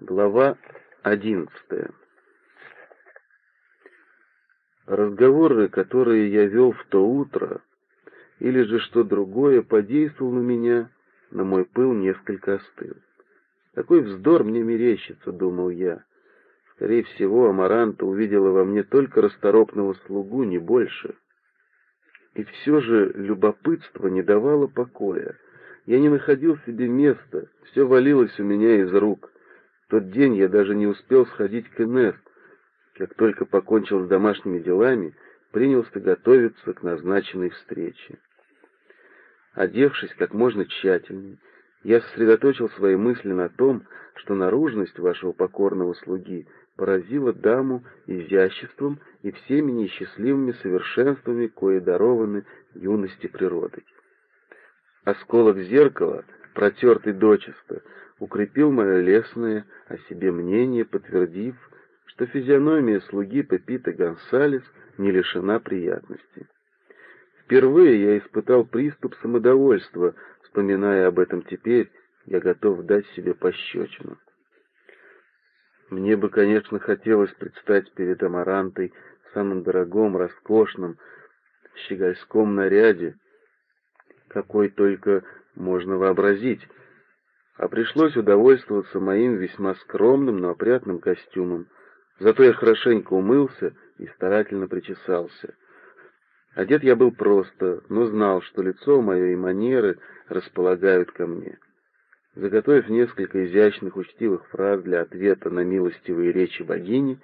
Глава одиннадцатая. Разговоры, которые я вел в то утро, или же что другое, подействовал на меня, на мой пыл несколько остыл. Какой вздор мне мерещится, думал я. Скорее всего, Амаранта увидела во мне только расторопного слугу, не больше. И все же любопытство не давало покоя. Я не находил себе места, все валилось у меня из рук — тот день я даже не успел сходить к Инесс. Как только покончил с домашними делами, принялся готовиться к назначенной встрече. Одевшись как можно тщательнее, я сосредоточил свои мысли на том, что наружность вашего покорного слуги поразила даму изяществом и всеми несчастливыми совершенствами, кое дарованы юности природы. Осколок зеркала, протертый дочисто, укрепил мое лесное о себе мнение, подтвердив, что физиономия слуги Пепита Гонсалес не лишена приятности. Впервые я испытал приступ самодовольства, вспоминая об этом теперь, я готов дать себе пощечину. Мне бы, конечно, хотелось предстать перед Амарантой в самом дорогом, роскошном, щегольском наряде, какой только можно вообразить, а пришлось удовольствоваться моим весьма скромным, но опрятным костюмом. Зато я хорошенько умылся и старательно причесался. Одет я был просто, но знал, что лицо мое и манеры располагают ко мне. Заготовив несколько изящных, учтивых фраз для ответа на милостивые речи богини,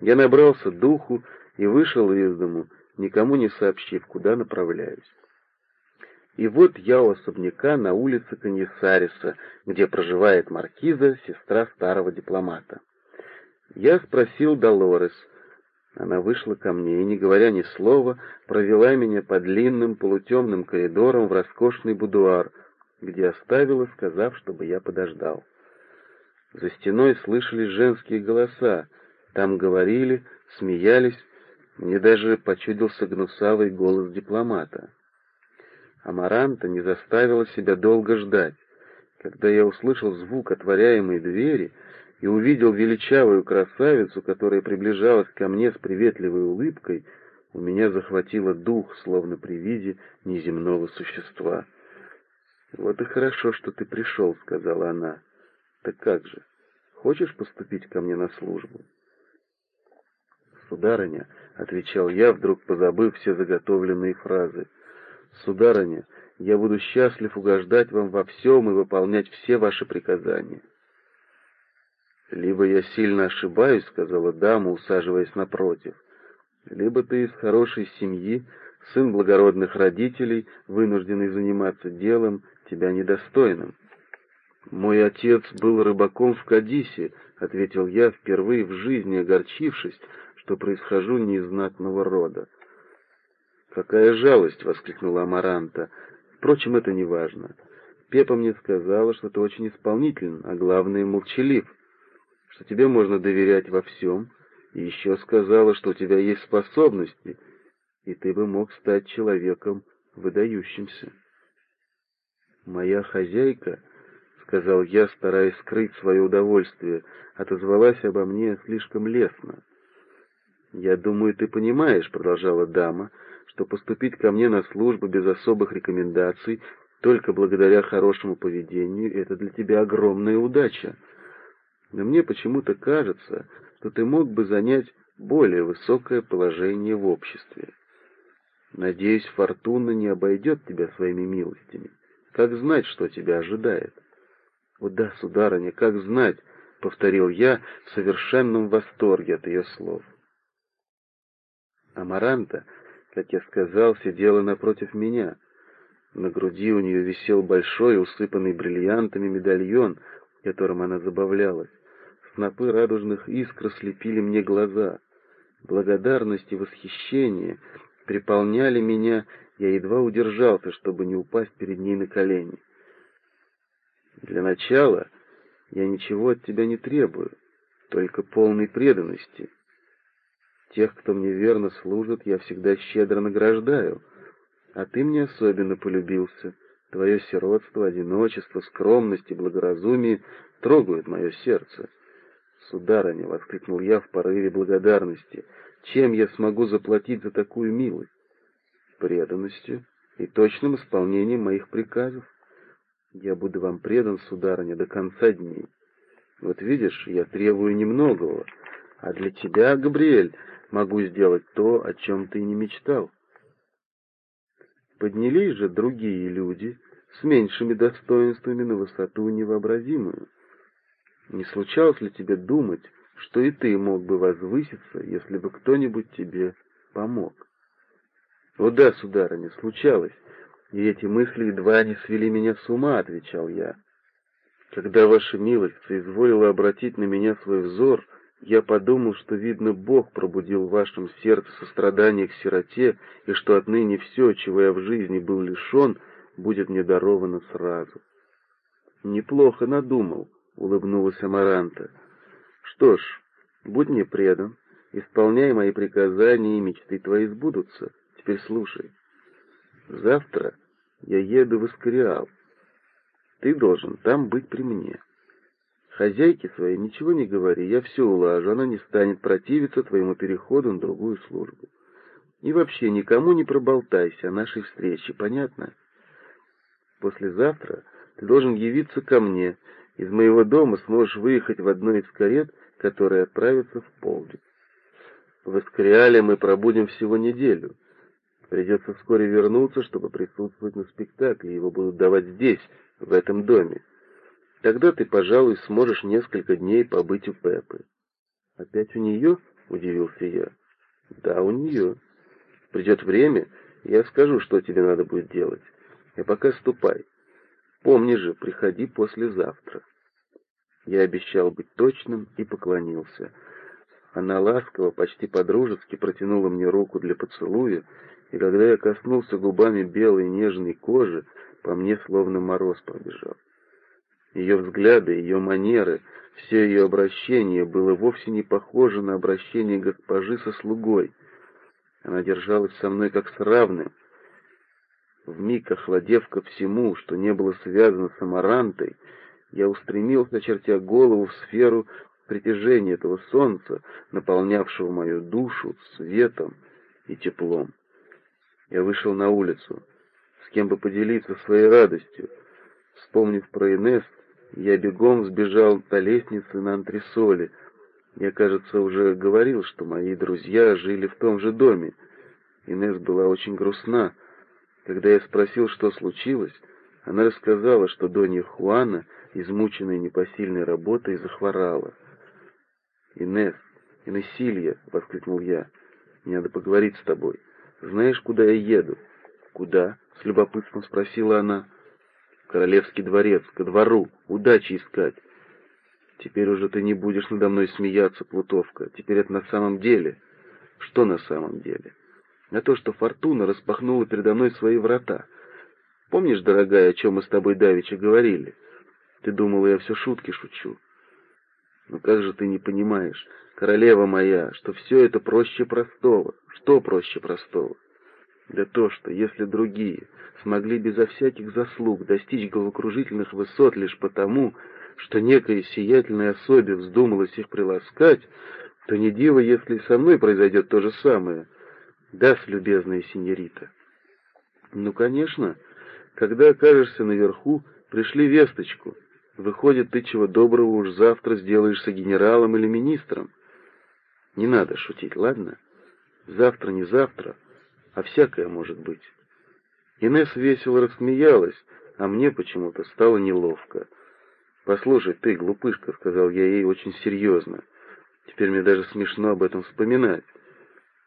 я набрался духу и вышел из дому, никому не сообщив, куда направляюсь. И вот я у особняка на улице Каньесариса, где проживает маркиза, сестра старого дипломата. Я спросил Долорес. Она вышла ко мне и, не говоря ни слова, провела меня по длинным полутемным коридорам в роскошный будуар, где оставила, сказав, чтобы я подождал. За стеной слышались женские голоса, там говорили, смеялись, мне даже почудился гнусавый голос дипломата. Амаранта не заставила себя долго ждать. Когда я услышал звук отворяемой двери и увидел величавую красавицу, которая приближалась ко мне с приветливой улыбкой, у меня захватило дух, словно при виде неземного существа. «Вот и хорошо, что ты пришел», — сказала она. «Так как же, хочешь поступить ко мне на службу?» «Сударыня», — отвечал я, вдруг позабыв все заготовленные фразы, — Сударыня, я буду счастлив угождать вам во всем и выполнять все ваши приказания. Либо я сильно ошибаюсь, сказала дама, усаживаясь напротив, либо ты из хорошей семьи, сын благородных родителей, вынужденный заниматься делом, тебя недостойным. Мой отец был рыбаком в Кадисе, ответил я, впервые в жизни огорчившись, что происхожу не из знатного рода. «Какая жалость!» — воскликнула Амаранта. «Впрочем, это не важно. Пепа мне сказала, что ты очень исполнителен, а главное — молчалив, что тебе можно доверять во всем, и еще сказала, что у тебя есть способности, и ты бы мог стать человеком выдающимся». «Моя хозяйка», — сказал я, стараясь скрыть свое удовольствие, отозвалась обо мне слишком лестно. «Я думаю, ты понимаешь», — продолжала дама, — что поступить ко мне на службу без особых рекомендаций, только благодаря хорошему поведению, это для тебя огромная удача. Но мне почему-то кажется, что ты мог бы занять более высокое положение в обществе. Надеюсь, фортуна не обойдет тебя своими милостями. Как знать, что тебя ожидает? — О да, сударыня, как знать, — повторил я в совершенном восторге от ее слов. Амаранта как я сказал, сидела напротив меня. На груди у нее висел большой, усыпанный бриллиантами медальон, которым она забавлялась. Снопы радужных искр слепили мне глаза. Благодарность и восхищение приполняли меня, я едва удержался, чтобы не упасть перед ней на колени. Для начала я ничего от тебя не требую, только полной преданности. Тех, кто мне верно служит, я всегда щедро награждаю. А ты мне особенно полюбился. Твое сиротство, одиночество, скромность и благоразумие трогают мое сердце. «Сударыня!» — воскликнул я в порыве благодарности. «Чем я смогу заплатить за такую милость?» «Преданностью и точным исполнением моих приказов. Я буду вам предан, сударыня, до конца дней. Вот видишь, я требую немногого, а для тебя, Габриэль, могу сделать то, о чем ты не мечтал». Поднялись же другие люди с меньшими достоинствами на высоту невообразимую. Не случалось ли тебе думать, что и ты мог бы возвыситься, если бы кто-нибудь тебе помог? «О да, сударыня, случалось, и эти мысли едва не свели меня с ума», — отвечал я. «Когда ваша милость соизволила обратить на меня свой взор, я подумал, что, видно, Бог пробудил в вашем сердце сострадание к сироте, и что отныне все, чего я в жизни был лишен, будет мне даровано сразу». «Неплохо надумал», — улыбнулась Амаранта. «Что ж, будь мне предан, исполняй мои приказания, и мечты твои сбудутся. Теперь слушай. Завтра я еду в Искариал. Ты должен там быть при мне. Хозяйке своей ничего не говори, я все улажу, она не станет противиться твоему переходу на другую службу. И вообще никому не проболтайся о нашей встрече, понятно? Послезавтра ты должен явиться ко мне, из моего дома сможешь выехать в одной из карет, которая отправится в полдень. В Эскориале мы пробудем всего неделю. Придется вскоре вернуться, чтобы присутствовать на спектакле. Его будут давать здесь, в этом доме. Тогда ты, пожалуй, сможешь несколько дней побыть у Пепы. Опять у нее? — удивился я. Да, у нее. Придет время, я скажу, что тебе надо будет делать. А пока ступай. Помни же, приходи послезавтра. Я обещал быть точным и поклонился. Она ласково, почти по-дружески протянула мне руку для поцелуя, и когда я коснулся губами белой нежной кожи, по мне словно мороз пробежал. Ее взгляды, ее манеры, все ее обращение было вовсе не похоже на обращение госпожи со слугой. Она держалась со мной как с равным, Вмиг охладев ко всему, что не было связано с Амарантой, я устремился, чертя голову в сферу притяжения этого солнца, наполнявшего мою душу светом и теплом. Я вышел на улицу, с кем бы поделиться своей радостью. Вспомнив про Инесс, я бегом сбежал по лестнице на антресоле. Я, кажется, уже говорил, что мои друзья жили в том же доме. Инесс была очень грустна, когда я спросил, что случилось, она рассказала, что Донья Хуана, измученная непосильной работой, захворала. «Инесс, Инессилья!» — воскликнул я. «Мне надо поговорить с тобой. Знаешь, куда я еду?» «Куда?» — с любопытством спросила она. «В королевский дворец, ко двору, удачи искать». «Теперь уже ты не будешь надо мной смеяться, Плутовка. Теперь это на самом деле». «Что на самом деле?» на то, что Фортуна распахнула передо мной свои врата. Помнишь, дорогая, о чем мы с тобой давеча говорили? Ты думала, я все шутки шучу. Но как же ты не понимаешь, королева моя, что все это проще простого? Что проще простого? Да то, что если другие смогли безо всяких заслуг достичь головокружительных высот лишь потому, что некой сиятельной особе вздумалось их приласкать, то не диво, если со мной произойдет то же самое — да, любезная синьорита. Ну, конечно, когда окажешься наверху, пришли весточку. Выходит, ты чего доброго уж завтра сделаешься генералом или министром. Не надо шутить, ладно? Завтра не завтра, а всякое может быть. Инесс весело рассмеялась, а мне почему-то стало неловко. «Послушай, ты, глупышка», — сказал я ей очень серьезно. Теперь мне даже смешно об этом вспоминать.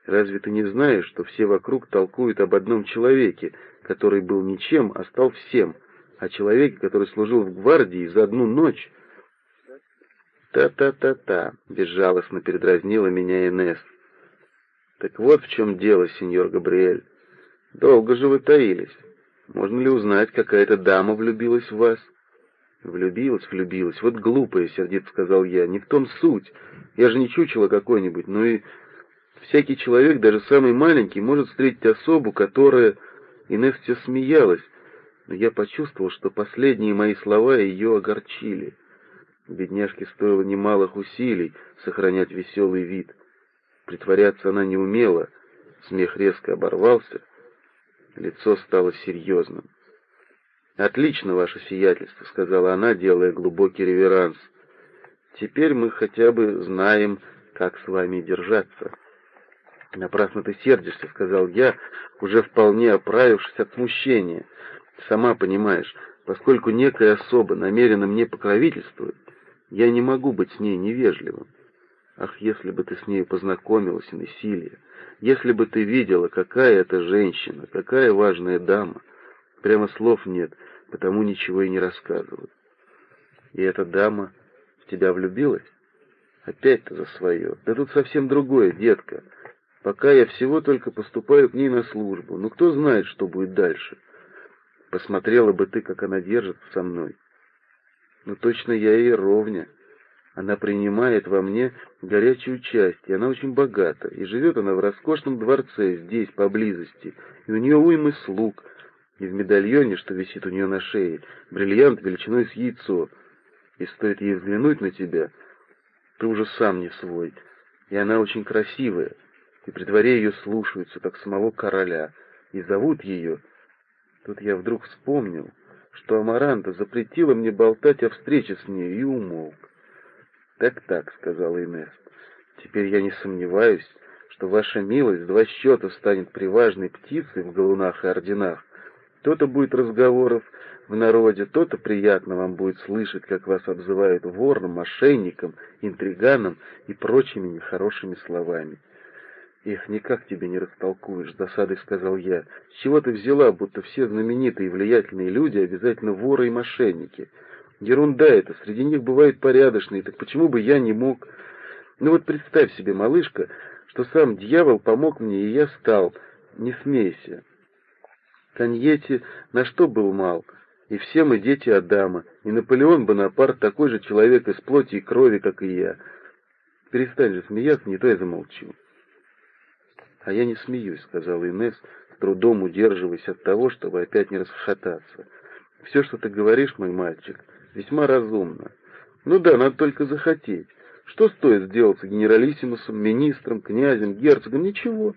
Разве ты не знаешь, что все вокруг толкуют об одном человеке, который был ничем, а стал всем, о человеке, который служил в гвардии за одну ночь? «Та-та-та-та», — безжалостно передразнила меня Инесс. «Так вот в чем дело, сеньор Габриэль. Долго же вы таились. Можно ли узнать, какая-то дама влюбилась в вас?» «Влюбилась, влюбилась. Вот глупая», — сердито сказал я. «Не в том суть. Я же не чучело какой-нибудь. Ну и Всякий человек, даже самый маленький, может встретить особу, которая... Инесс все смеялась, но я почувствовал, что последние мои слова ее огорчили. Бедняжке стоило немалых усилий сохранять веселый вид. Притворяться она не умела, смех резко оборвался, лицо стало серьезным. «Отлично, ваше сиятельство», — сказала она, делая глубокий реверанс. «Теперь мы хотя бы знаем, как с вами держаться». «Напрасно ты сердишься», — сказал я, уже вполне оправившись от смущения. «Сама понимаешь, поскольку некая особа намеренно мне покровительствует, я не могу быть с ней невежливым. Ах, если бы ты с ней познакомилась, Насилие, если бы ты видела, какая это женщина, какая важная дама. Прямо слов нет, потому ничего и не рассказываю. И эта дама в тебя влюбилась? Опять-то за свое. Да тут совсем другое, детка. Пока я всего только поступаю к ней на службу. Ну кто знает, что будет дальше. Посмотрела бы ты, как она держится со мной. Ну точно я ей ровня. Она принимает во мне горячее участие, она очень богата, и живет она в роскошном дворце, здесь, поблизости, и у нее уймы слуг, и в медальоне, что висит у нее на шее, бриллиант величиной с яйцо. И стоит ей взглянуть на тебя, ты уже сам не свой. И она очень красивая, и при дворе ее слушаются, как самого короля, и зовут ее. Тут я вдруг вспомнил, что Амаранта запретила мне болтать о встрече с ней, и умолк. «Так-так», — сказала Инесс, — «теперь я не сомневаюсь, что ваша милость два счета станет приважной птицей в галунах и орденах, то-то будет разговоров в народе, то-то приятно вам будет слышать, как вас обзывают вором, мошенником, интриганом и прочими нехорошими словами. «Их никак тебе не растолкуешь», — досадой сказал я. «С чего ты взяла, будто все знаменитые и влиятельные люди обязательно воры и мошенники? Ерунда это, среди них бывают порядочные, так почему бы я не мог...» «Ну вот представь себе, малышка, что сам дьявол помог мне, и я стал. Не смейся. Каньете на что был мал? И все мы дети Адама, и Наполеон Бонапарт такой же человек из плоти и крови, как и я. Перестань же смеяться, не то я замолчу. А я не смеюсь, сказала Инесс, с трудом удерживаясь от того, чтобы опять не расхохотаться. Все, что ты говоришь, мой мальчик, весьма разумно. Ну да, надо только захотеть. Что стоит сделаться генералиссимусом, министром, князем, герцогом? Ничего.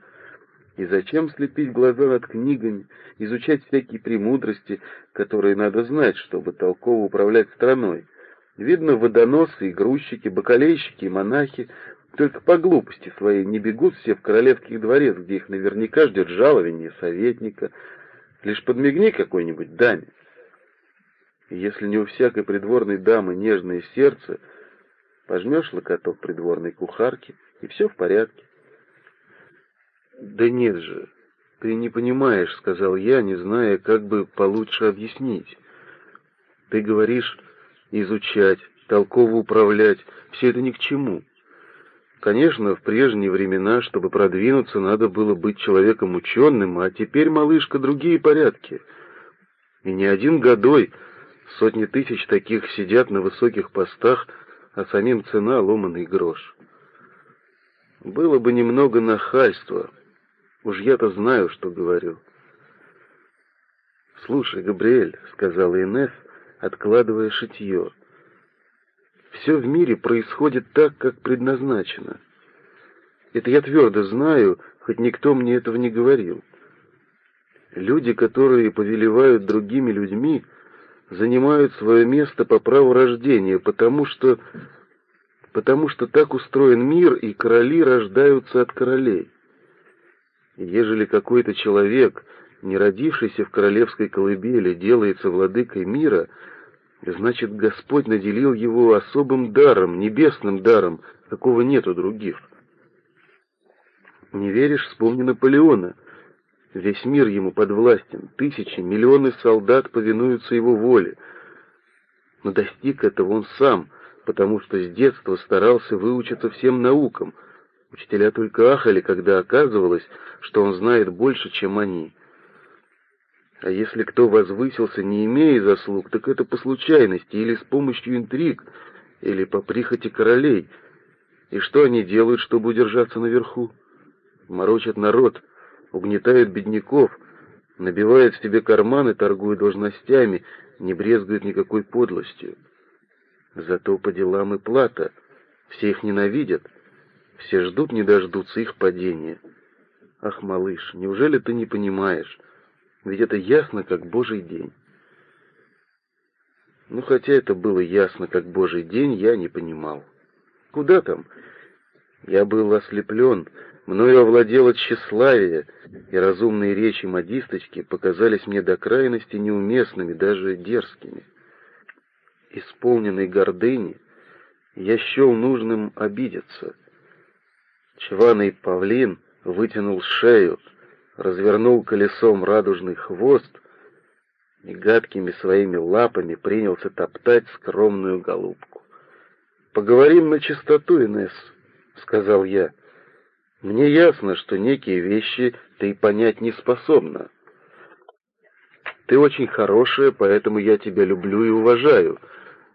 И зачем слепить глаза над книгами, изучать всякие премудрости, которые надо знать, чтобы толково управлять страной? Видно, водоносы и грузчики, бакалейщики и монахи только по глупости своей не бегут все в королевский дворец, где их наверняка ждет жалование советника. Лишь подмигни какой-нибудь даме. Если не у всякой придворной дамы нежное сердце, пожмешь локоток придворной кухарки, и все в порядке. «Да нет же, ты не понимаешь», — сказал я, не зная, как бы получше объяснить. «Ты говоришь изучать, толково управлять, все это ни к чему. Конечно, в прежние времена, чтобы продвинуться, надо было быть человеком ученым, а теперь, малышка, другие порядки. И не один годой сотни тысяч таких сидят на высоких постах, а самим цена — ломаный грош. Было бы немного нахальства, Уж я-то знаю, что говорю. «Слушай, Габриэль», — сказала Инесс, откладывая шитье, — «все в мире происходит так, как предназначено. Это я твердо знаю, хоть никто мне этого не говорил. Люди, которые повелевают другими людьми, занимают свое место по праву рождения, потому что... потому что так устроен мир, и короли рождаются от королей. Ежели какой-то человек, не родившийся в королевской колыбели, делается владыкой мира, значит, Господь наделил его особым даром, небесным даром, какого нет у других. Не веришь, вспомни Наполеона. Весь мир ему подвластен, тысячи, миллионы солдат повинуются его воле. Но достиг этого он сам, потому что с детства старался выучиться всем наукам — Учителя только ахали, когда оказывалось, что он знает больше, чем они. А если кто возвысился, не имея заслуг, так это по случайности или с помощью интриг, или по прихоти королей. И что они делают, чтобы удержаться наверху? Морочат народ, угнетают бедняков, набивают себе карманы, торгуют должностями, не брезгуют никакой подлостью. Зато по делам и плата. Все их ненавидят, все ждут не дождутся их падения. Ах, малыш, неужели ты не понимаешь? Ведь это ясно, как божий день. Ну, хотя это было ясно, как божий день, я не понимал. Куда там? Я был ослеплен, мною овладело тщеславие, и разумные речи модисточки показались мне до крайности неуместными, даже дерзкими. Исполненный гордыни, я счел нужным обидеться. Чваный павлин вытянул шею, развернул колесом радужный хвост и гадкими своими лапами принялся топтать скромную голубку. «Поговорим на чистоту, Инесс», — сказал я. «Мне ясно, что некие вещи ты понять не способна. Ты очень хорошая, поэтому я тебя люблю и уважаю.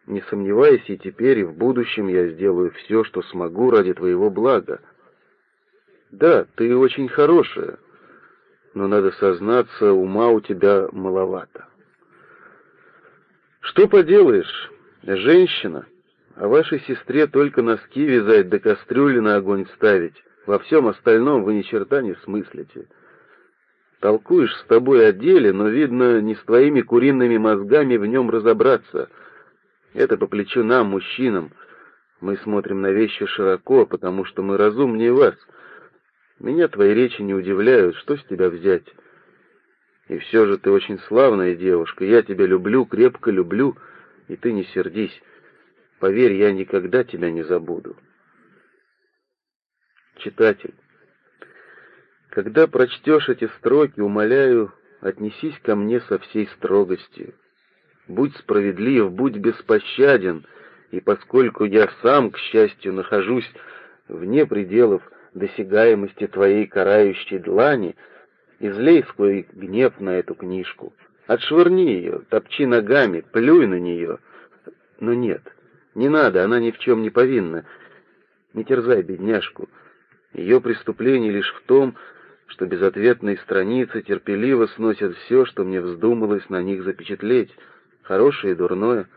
Не сомневайся, и теперь, и в будущем я сделаю все, что смогу ради твоего блага. Да, ты очень хорошая, но, надо сознаться, ума у тебя маловато. Что поделаешь, женщина, а вашей сестре только носки вязать да кастрюли на огонь ставить. Во всем остальном вы ни черта не смыслите. Толкуешь с тобой о деле, но, видно, не с твоими куриными мозгами в нем разобраться. Это по плечу нам, мужчинам. Мы смотрим на вещи широко, потому что мы разумнее вас — меня твои речи не удивляют, что с тебя взять? И все же ты очень славная девушка, я тебя люблю, крепко люблю, и ты не сердись. Поверь, я никогда тебя не забуду. Читатель, когда прочтешь эти строки, умоляю, отнесись ко мне со всей строгостью. Будь справедлив, будь беспощаден, и поскольку я сам, к счастью, нахожусь вне пределов досягаемости твоей карающей длани, излей свой гнев на эту книжку, отшвырни ее, топчи ногами, плюй на нее. Но нет, не надо, она ни в чем не повинна. Не терзай бедняжку. Ее преступление лишь в том, что безответные страницы терпеливо сносят все, что мне вздумалось на них запечатлеть, хорошее и дурное,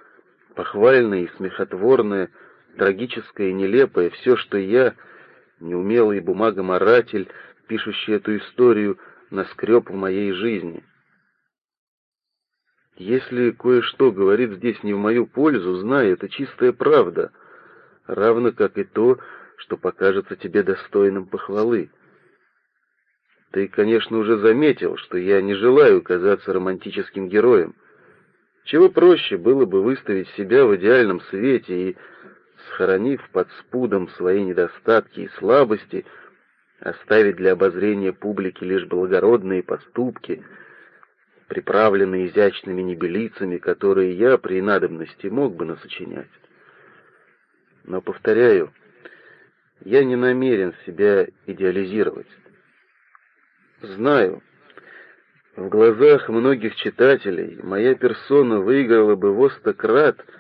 похвальное и смехотворное, трагическое и нелепое, все, что я неумелый бумагоморатель, пишущий эту историю, наскреб в моей жизни. Если кое-что говорит здесь не в мою пользу, знай, это чистая правда, равно как и то, что покажется тебе достойным похвалы. Ты, конечно, уже заметил, что я не желаю казаться романтическим героем. Чего проще было бы выставить себя в идеальном свете и схоронив под спудом свои недостатки и слабости, оставить для обозрения публики лишь благородные поступки, приправленные изящными небелицами, которые я при надобности мог бы насочинять. Но, повторяю, я не намерен себя идеализировать. Знаю, в глазах многих читателей моя персона выиграла бы во сто крат —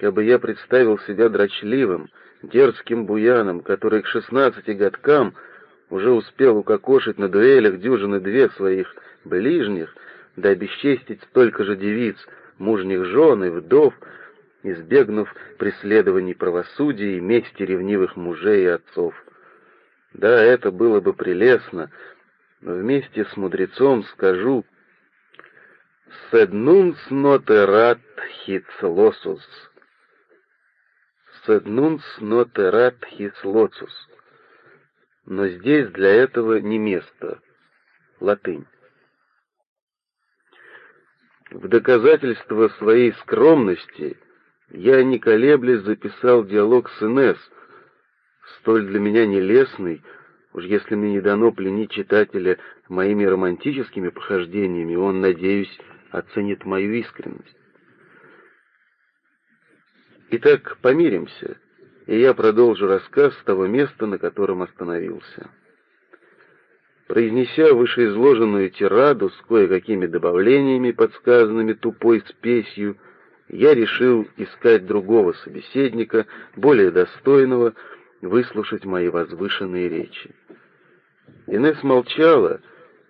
бы я представил себя дрочливым, дерзким буяном, который к шестнадцати годкам уже успел укокошить на дуэлях дюжины две своих ближних, да обесчестить столько же девиц, мужних жен и вдов, избегнув преследований правосудия и мести ревнивых мужей и отцов. Да, это было бы прелестно, но вместе с мудрецом скажу «Sed nuns noterat hit losus» sed nuns noterat his lotus. Но здесь для этого не место. Латынь. В доказательство своей скромности я, не колеблясь, записал диалог с Инесс, столь для меня нелестный, уж если мне не дано пленить читателя моими романтическими похождениями, он, надеюсь, оценит мою искренность. Итак, помиримся, и я продолжу рассказ с того места, на котором остановился. Произнеся вышеизложенную тираду с кое-какими добавлениями, подсказанными тупой спесью, я решил искать другого собеседника, более достойного, выслушать мои возвышенные речи. Инесс молчала,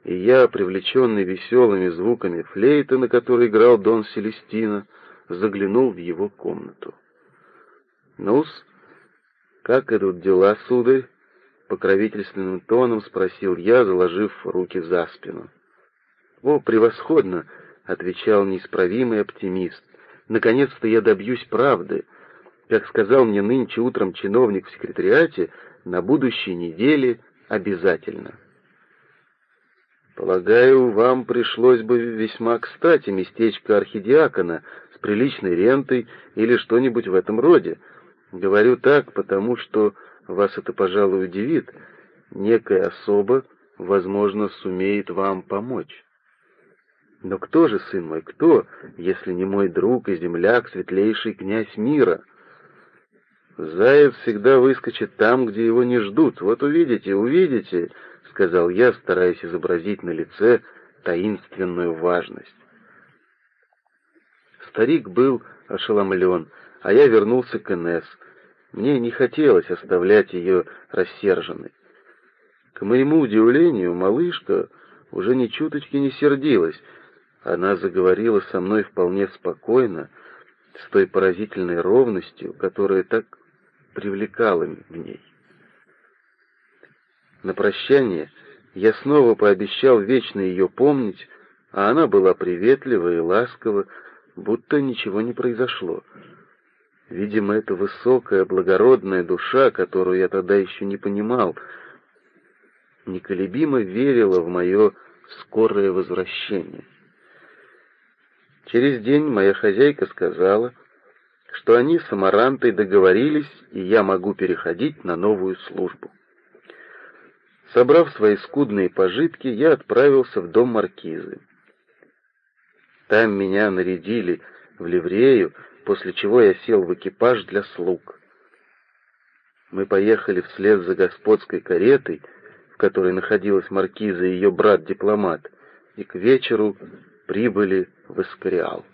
и я, привлеченный веселыми звуками флейты, на которой играл Дон Селестина, заглянул в его комнату. «Ну-с, как идут дела, сударь?» — покровительственным тоном спросил я, заложив руки за спину. «О, превосходно!» — отвечал неисправимый оптимист. «Наконец-то я добьюсь правды. Как сказал мне нынче утром чиновник в секретариате, на будущей неделе обязательно». «Полагаю, вам пришлось бы весьма кстати местечко архидиакона с приличной рентой или что-нибудь в этом роде. Говорю так, потому что вас это, пожалуй, удивит. Некая особа, возможно, сумеет вам помочь». «Но кто же, сын мой, кто, если не мой друг и земляк, светлейший князь мира?» «Заяц всегда выскочит там, где его не ждут. Вот увидите, увидите», — сказал я, стараясь изобразить на лице таинственную важность. Старик был ошеломлен, а я вернулся к Инесс. Мне не хотелось оставлять ее рассерженной. К моему удивлению, малышка уже ни чуточки не сердилась. Она заговорила со мной вполне спокойно, с той поразительной ровностью, которая так привлекала в ней. На прощание я снова пообещал вечно ее помнить, а она была приветлива и ласкова, будто ничего не произошло. Видимо, эта высокая, благородная душа, которую я тогда еще не понимал, неколебимо верила в мое скорое возвращение. Через день моя хозяйка сказала, что они с Амарантой договорились, и я могу переходить на новую службу. Собрав свои скудные пожитки, я отправился в дом маркизы. Там меня нарядили в ливрею, после чего я сел в экипаж для слуг. Мы поехали вслед за господской каретой, в которой находилась маркиза и ее брат-дипломат, и к вечеру прибыли в Эскориал.